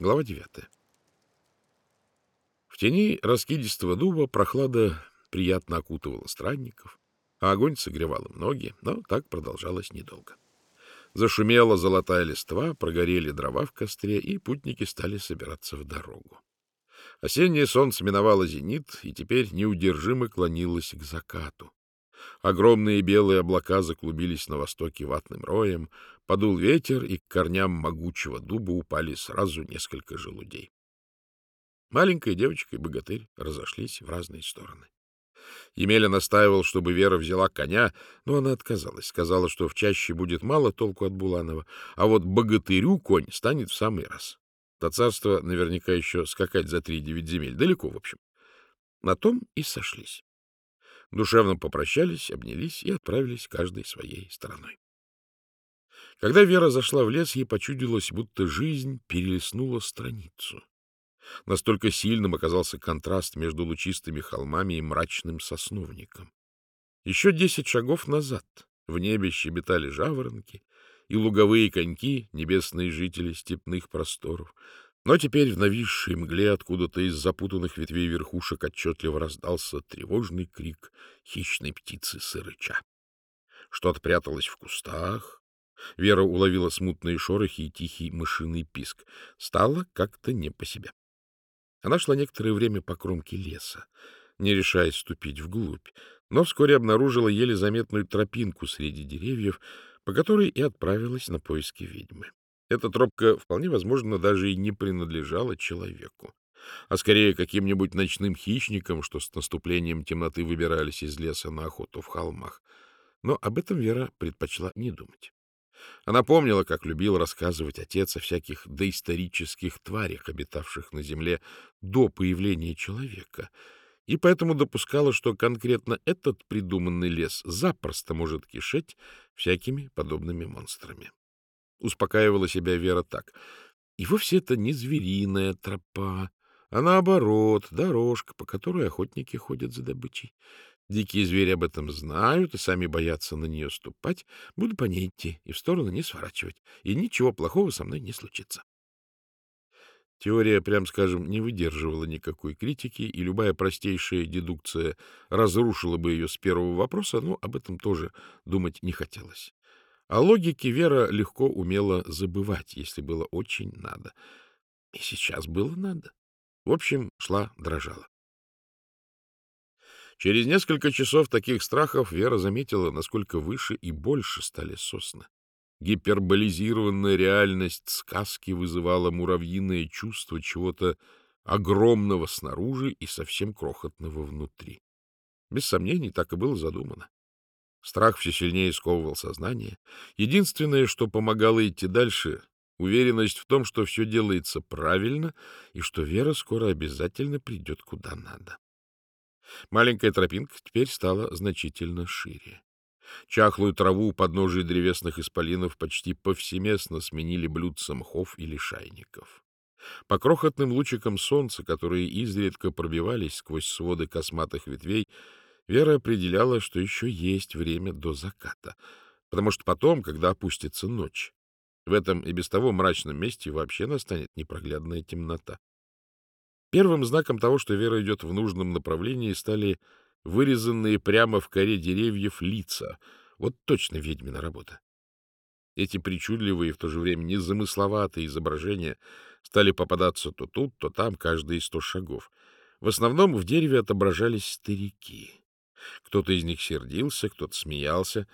Глава девятая. В тени раскидистого дуба прохлада приятно окутывала странников, а огонь согревал им ноги, но так продолжалось недолго. Зашумела золотая листва, прогорели дрова в костре, и путники стали собираться в дорогу. Осеннее солнце миновало зенит и теперь неудержимо клонилось к закату. Огромные белые облака заклубились на востоке ватным роем, подул ветер, и к корням могучего дуба упали сразу несколько желудей. Маленькая девочка и богатырь разошлись в разные стороны. Емеля настаивал, чтобы Вера взяла коня, но она отказалась, сказала, что в чаще будет мало толку от Буланова, а вот богатырю конь станет в самый раз. До царства наверняка еще скакать за три-девять земель, далеко, в общем. На том и сошлись. Душевно попрощались, обнялись и отправились каждой своей стороной. Когда Вера зашла в лес, ей почудилось, будто жизнь перелистнула страницу. Настолько сильным оказался контраст между лучистыми холмами и мрачным сосновником. Еще десять шагов назад в небе щебетали жаворонки и луговые коньки, небесные жители степных просторов. Но теперь в нависшей мгле откуда-то из запутанных ветвей верхушек отчетливо раздался тревожный крик хищной птицы сырыча. Что-то пряталось в кустах. Вера уловила смутные шорохи и тихий мышиный писк. Стало как-то не по себе. Она шла некоторое время по кромке леса, не решаясь ступить вглубь, но вскоре обнаружила еле заметную тропинку среди деревьев, по которой и отправилась на поиски ведьмы. Эта тропка, вполне возможно, даже и не принадлежала человеку, а скорее каким-нибудь ночным хищникам, что с наступлением темноты выбирались из леса на охоту в холмах. Но об этом Вера предпочла не думать. Она помнила, как любил рассказывать отец о всяких доисторических тварях, обитавших на земле до появления человека, и поэтому допускала, что конкретно этот придуманный лес запросто может кишеть всякими подобными монстрами. Успокаивала себя Вера так. И вовсе это не звериная тропа, а наоборот, дорожка, по которой охотники ходят за добычей. Дикие звери об этом знают и сами боятся на нее ступать. Буду по ней идти и в сторону не сворачивать, и ничего плохого со мной не случится. Теория, прям скажем, не выдерживала никакой критики, и любая простейшая дедукция разрушила бы ее с первого вопроса, но об этом тоже думать не хотелось. О логике Вера легко умела забывать, если было очень надо. И сейчас было надо. В общем, шла, дрожала. Через несколько часов таких страхов Вера заметила, насколько выше и больше стали сосны. Гиперболизированная реальность сказки вызывала муравьиное чувство чего-то огромного снаружи и совсем крохотного внутри. Без сомнений, так и было задумано. Страх все сильнее сковывал сознание. Единственное, что помогало идти дальше — уверенность в том, что все делается правильно и что Вера скоро обязательно придет куда надо. Маленькая тропинка теперь стала значительно шире. Чахлую траву у подножия древесных исполинов почти повсеместно сменили блюдца мхов или шайников. По крохотным лучикам солнца, которые изредка пробивались сквозь своды косматых ветвей, Вера определяла, что еще есть время до заката, потому что потом, когда опустится ночь, в этом и без того мрачном месте вообще настанет непроглядная темнота. Первым знаком того, что Вера идет в нужном направлении, стали вырезанные прямо в коре деревьев лица. Вот точно ведьмина работа. Эти причудливые и в то же время незамысловатые изображения стали попадаться то тут, то там, каждые сто шагов. В основном в дереве отображались старики. Кто-то из них сердился, кто-то смеялся.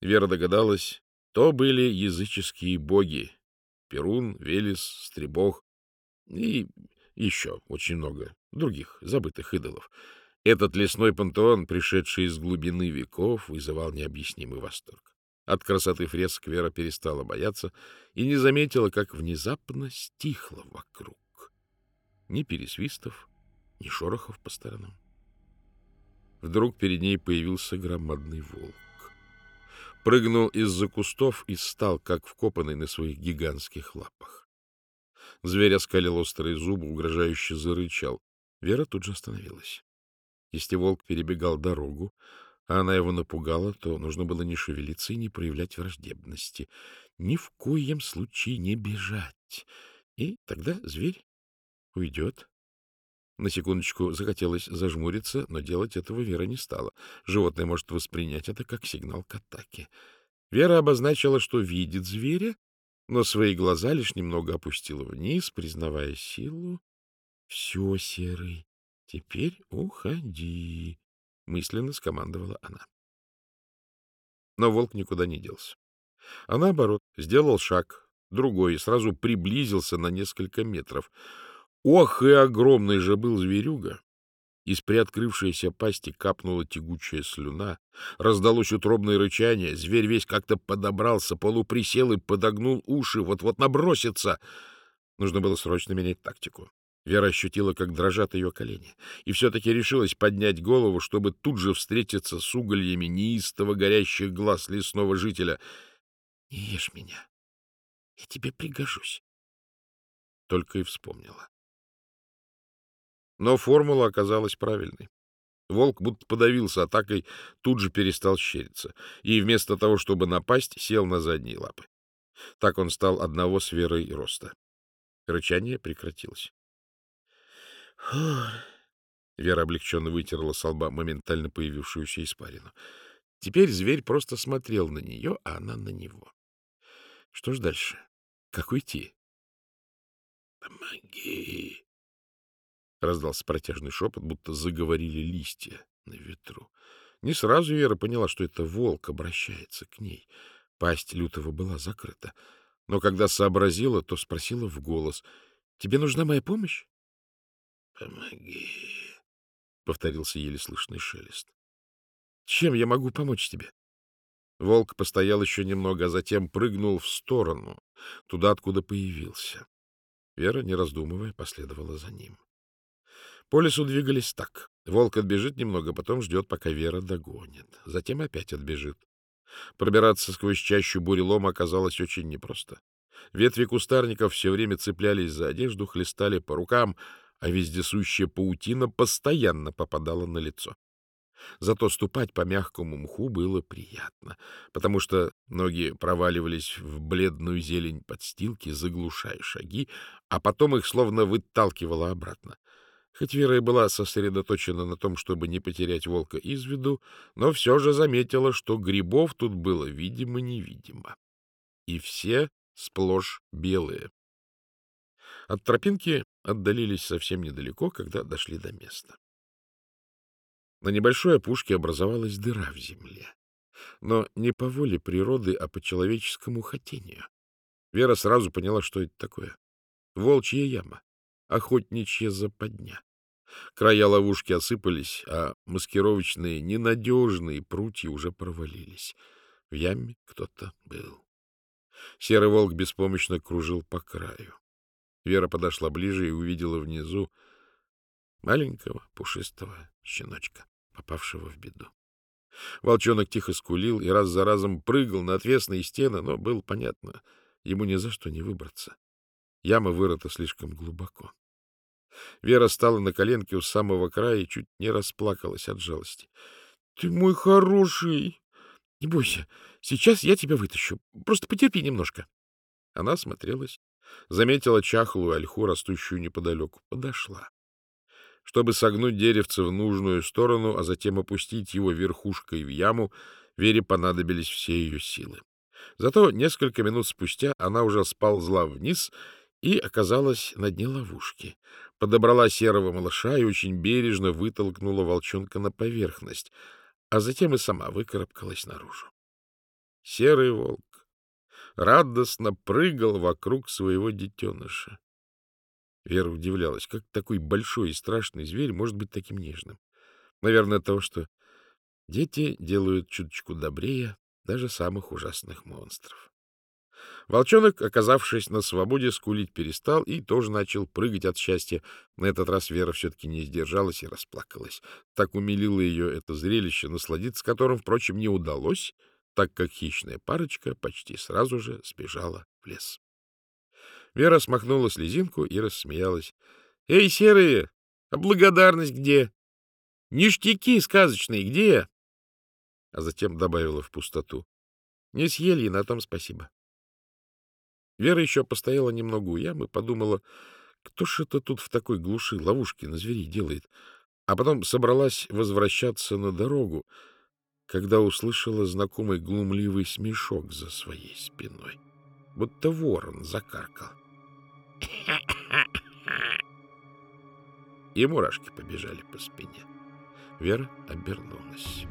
Вера догадалась, то были языческие боги — Перун, Велес, Стребог и еще очень много других забытых идолов. Этот лесной пантеон, пришедший из глубины веков, вызывал необъяснимый восторг. От красоты фреск Вера перестала бояться и не заметила, как внезапно стихло вокруг. Ни пересвистов, ни шорохов по сторонам. Вдруг перед ней появился громадный волк. Прыгнул из-за кустов и стал, как вкопанный на своих гигантских лапах. Зверь оскалил острые зубы, угрожающе зарычал. Вера тут же остановилась. Если волк перебегал дорогу, а она его напугала, то нужно было не шевелиться и не проявлять враждебности. Ни в коем случае не бежать И тогда зверь уйдет. На секундочку захотелось зажмуриться, но делать этого Вера не стала. Животное может воспринять это как сигнал к атаке. Вера обозначила, что видит зверя, но свои глаза лишь немного опустила вниз, признавая силу. — Все, Серый, теперь уходи, — мысленно скомандовала она. Но волк никуда не делся. А наоборот, сделал шаг, другой, и сразу приблизился на несколько метров — Ох, и огромный же был зверюга! Из приоткрывшейся пасти капнула тягучая слюна, раздалось утробное рычание, зверь весь как-то подобрался, полуприсел и подогнул уши, вот-вот набросится. Нужно было срочно менять тактику. Вера ощутила, как дрожат ее колени, и все-таки решилась поднять голову, чтобы тут же встретиться с угольями неистово горящих глаз лесного жителя. — Не ешь меня, я тебе пригожусь. Только и вспомнила. Но формула оказалась правильной. Волк будто подавился атакой, тут же перестал щериться, и вместо того, чтобы напасть, сел на задние лапы. Так он стал одного с верой роста. Рычание прекратилось. Вера облегченно вытерла с лба моментально появившуюся испарину. Теперь зверь просто смотрел на нее, а она на него. Что ж дальше? Как уйти? — Помоги! — раздался протяжный шепот, будто заговорили листья на ветру. Не сразу Вера поняла, что это волк обращается к ней. Пасть лютого была закрыта. Но когда сообразила, то спросила в голос. — Тебе нужна моя помощь? — Помоги, — повторился еле слышный шелест. — Чем я могу помочь тебе? Волк постоял еще немного, а затем прыгнул в сторону, туда, откуда появился. Вера, не раздумывая, последовала за ним. — по лесу двигались так. Волк отбежит немного, потом ждет, пока Вера догонит. Затем опять отбежит. Пробираться сквозь чащу бурелома оказалось очень непросто. Ветви кустарников все время цеплялись за одежду, хлестали по рукам, а вездесущая паутина постоянно попадала на лицо. Зато ступать по мягкому мху было приятно, потому что ноги проваливались в бледную зелень подстилки, заглушая шаги, а потом их словно выталкивало обратно. Хоть Вера и была сосредоточена на том, чтобы не потерять волка из виду, но все же заметила, что грибов тут было видимо-невидимо. И все сплошь белые. От тропинки отдалились совсем недалеко, когда дошли до места. На небольшой опушке образовалась дыра в земле. Но не по воле природы, а по человеческому хотению. Вера сразу поняла, что это такое. Волчья яма, охотничья западня. Края ловушки осыпались, а маскировочные ненадежные прутья уже провалились. В яме кто-то был. Серый волк беспомощно кружил по краю. Вера подошла ближе и увидела внизу маленького пушистого щеночка, попавшего в беду. Волчонок тихо скулил и раз за разом прыгал на отвесные стены, но было понятно, ему ни за что не выбраться. Яма вырыта слишком глубоко. Вера стала на коленке у самого края и чуть не расплакалась от жалости. — Ты мой хороший! Не бойся, сейчас я тебя вытащу. Просто потерпи немножко. Она смотрелась, заметила чахлую ольху, растущую неподалеку, подошла. Чтобы согнуть деревце в нужную сторону, а затем опустить его верхушкой в яму, Вере понадобились все ее силы. Зато несколько минут спустя она уже сползла вниз и оказалась на дне ловушки подобрала серого малыша и очень бережно вытолкнула волчонка на поверхность, а затем и сама выкарабкалась наружу. Серый волк радостно прыгал вокруг своего детеныша. Вера удивлялась, как такой большой и страшный зверь может быть таким нежным. Наверное, от того, что дети делают чуточку добрее даже самых ужасных монстров. Волчонок, оказавшись на свободе, скулить перестал и тоже начал прыгать от счастья. На этот раз Вера все-таки не сдержалась и расплакалась. Так умилило ее это зрелище, насладиться которым, впрочем, не удалось, так как хищная парочка почти сразу же сбежала в лес. Вера смахнула слезинку и рассмеялась. — Эй, серые, а благодарность где? Ништяки сказочные где? А затем добавила в пустоту. — Не съели, на том спасибо. Вера еще постояла немного у ямы, подумала, кто ж это тут в такой глуши ловушки на зверей делает, а потом собралась возвращаться на дорогу, когда услышала знакомый глумливый смешок за своей спиной, будто ворон закаркал. И мурашки побежали по спине. Вера обернулась.